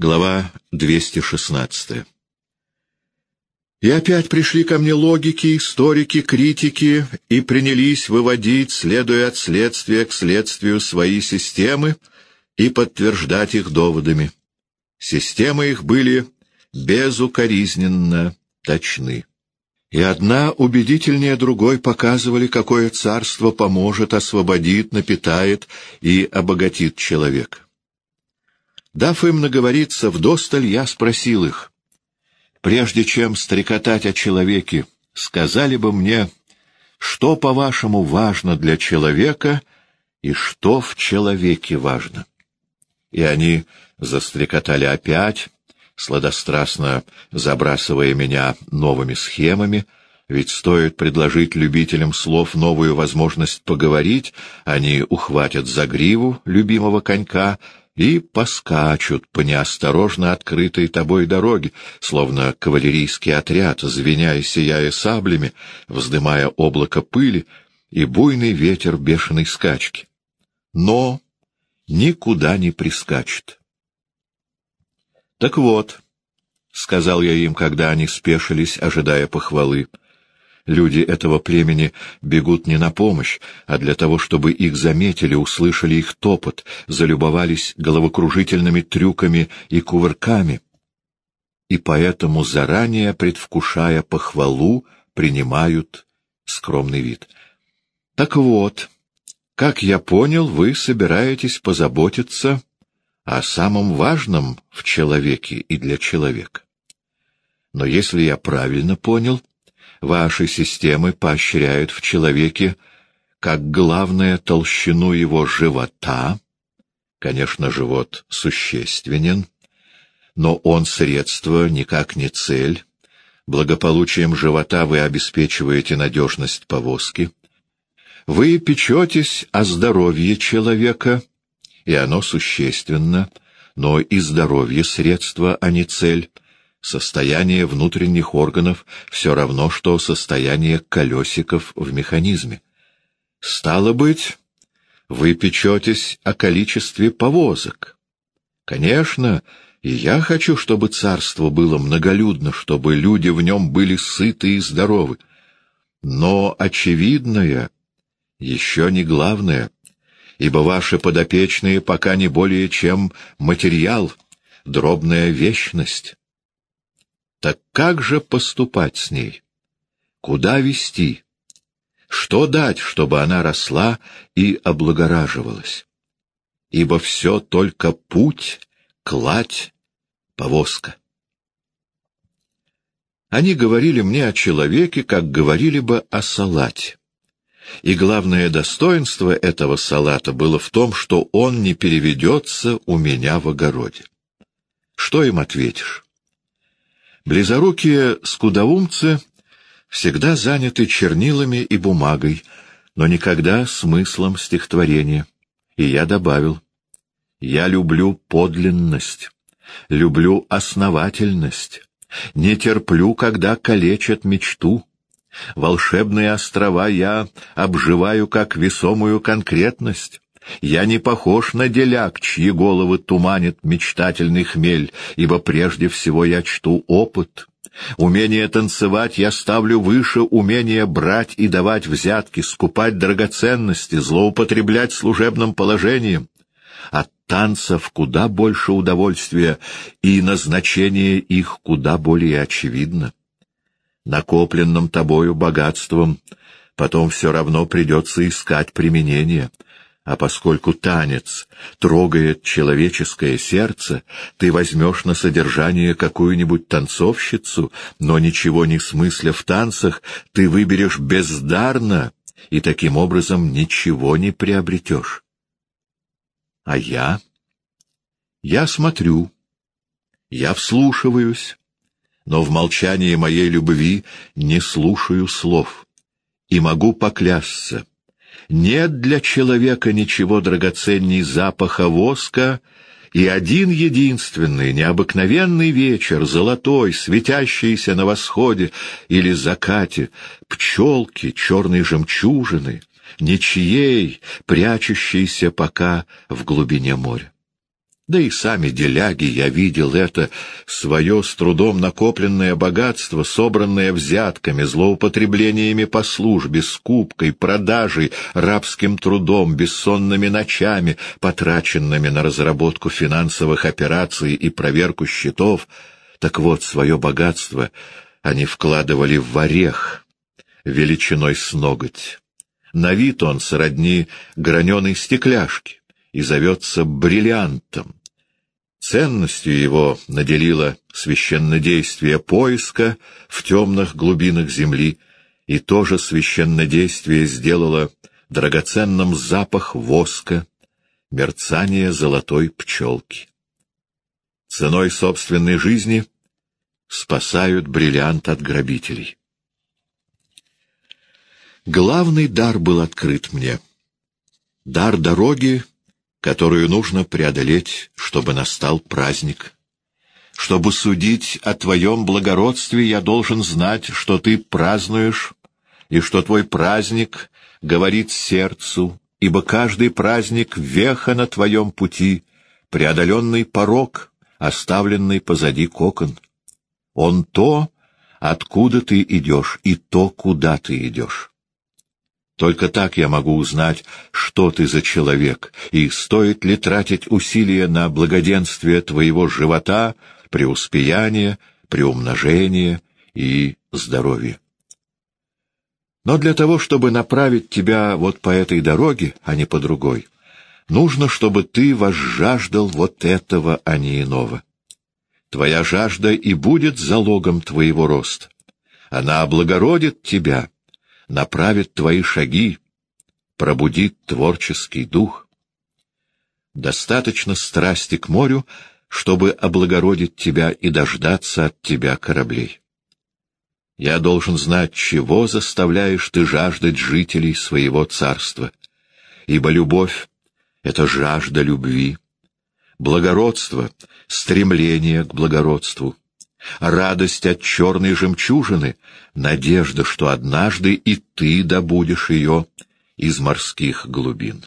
Глава 216 И опять пришли ко мне логики, историки, критики и принялись выводить, следуя от следствия к следствию, свои системы и подтверждать их доводами. Системы их были безукоризненно точны. И одна убедительнее другой показывали, какое царство поможет, освободит, напитает и обогатит человека. Дав им наговориться вдосталь, я спросил их, прежде чем стрекотать о человеке, сказали бы мне, что, по-вашему, важно для человека и что в человеке важно. И они застрекотали опять, сладострастно забрасывая меня новыми схемами, ведь стоит предложить любителям слов новую возможность поговорить, они ухватят за гриву любимого конька и поскачут по неосторожно открытой тобой дороге, словно кавалерийский отряд, звеня и сияя саблями, вздымая облако пыли и буйный ветер бешеной скачки. Но никуда не прискачет. Так вот, — сказал я им, когда они спешились, ожидая похвалы, — Люди этого племени бегут не на помощь, а для того, чтобы их заметили, услышали их топот, залюбовались головокружительными трюками и кувырками. И поэтому, заранее предвкушая похвалу, принимают скромный вид. Так вот, как я понял, вы собираетесь позаботиться о самом важном в человеке и для человека. Но если я правильно понял, ваши системы поощряют в человеке как главное толщину его живота, конечно, живот существенен, но он средство, никак не цель, благополучием живота вы обеспечиваете надежность повозки, вы печетесь о здоровье человека, и оно существенно, но и здоровье средство, а не цель, Состояние внутренних органов все равно, что состояние колесиков в механизме. Стало быть, вы печетесь о количестве повозок. Конечно, и я хочу, чтобы царство было многолюдно, чтобы люди в нем были сыты и здоровы. Но очевидное еще не главное, ибо ваши подопечные пока не более чем материал, дробная вечность. Так как же поступать с ней? Куда вести? Что дать, чтобы она росла и облагораживалась? Ибо все только путь, кладь, повозка. Они говорили мне о человеке, как говорили бы о салате. И главное достоинство этого салата было в том, что он не переведется у меня в огороде. Что им ответишь? Близорукие скудоумцы всегда заняты чернилами и бумагой, но никогда смыслом стихотворения. И я добавил, я люблю подлинность, люблю основательность, не терплю, когда калечат мечту. Волшебные острова я обживаю как весомую конкретность. Я не похож на деляк, чьи головы туманит мечтательный хмель, ибо прежде всего я чту опыт. Умение танцевать я ставлю выше умения брать и давать взятки, скупать драгоценности, злоупотреблять служебным положением. От танцев куда больше удовольствия, и назначение их куда более очевидно. Накопленным тобою богатством потом все равно придется искать применение — а поскольку танец трогает человеческое сердце, ты возьмешь на содержание какую-нибудь танцовщицу, но ничего не смысля в танцах, ты выберешь бездарно и таким образом ничего не приобретешь. А я? Я смотрю, я вслушиваюсь, но в молчании моей любви не слушаю слов и могу поклясться — нет для человека ничего драгоценней запаха воска, и один единственный, необыкновенный вечер, золотой, светящийся на восходе или закате, пчелки, черной жемчужины, ничьей, прячущейся пока в глубине моря. Да и сами деляги, я видел это, свое с трудом накопленное богатство, собранное взятками, злоупотреблениями по службе, скупкой, продажей, рабским трудом, бессонными ночами, потраченными на разработку финансовых операций и проверку счетов. Так вот, свое богатство они вкладывали в орех величиной с ноготь. На вид он сродни граненой стекляшки и зовется бриллиантом. Ценностью его наделило священнодействие поиска в темных глубинах земли, и тоже священнодействие сделало драгоценным запах воска, мерцание золотой пчелки. Ценой собственной жизни спасают бриллиант от грабителей. Главный дар был открыт мне. Дар дороги которую нужно преодолеть, чтобы настал праздник. Чтобы судить о твоем благородстве, я должен знать, что ты празднуешь, и что твой праздник говорит сердцу, ибо каждый праздник — веха на твоем пути, преодоленный порог, оставленный позади кокон. Он то, откуда ты идешь, и то, куда ты идешь. Только так я могу узнать, что ты за человек, и стоит ли тратить усилия на благоденствие твоего живота, преуспеяние, приумножение и здоровье. Но для того, чтобы направить тебя вот по этой дороге, а не по другой, нужно, чтобы ты возжаждал вот этого, а не иного. Твоя жажда и будет залогом твоего роста. Она облагородит тебя — направит твои шаги, пробудит творческий дух. Достаточно страсти к морю, чтобы облагородить тебя и дождаться от тебя кораблей. Я должен знать, чего заставляешь ты жаждать жителей своего царства, ибо любовь — это жажда любви, благородство — стремление к благородству, радость от черной жемчужины, надежда, что однажды и ты добудешь ее из морских глубин.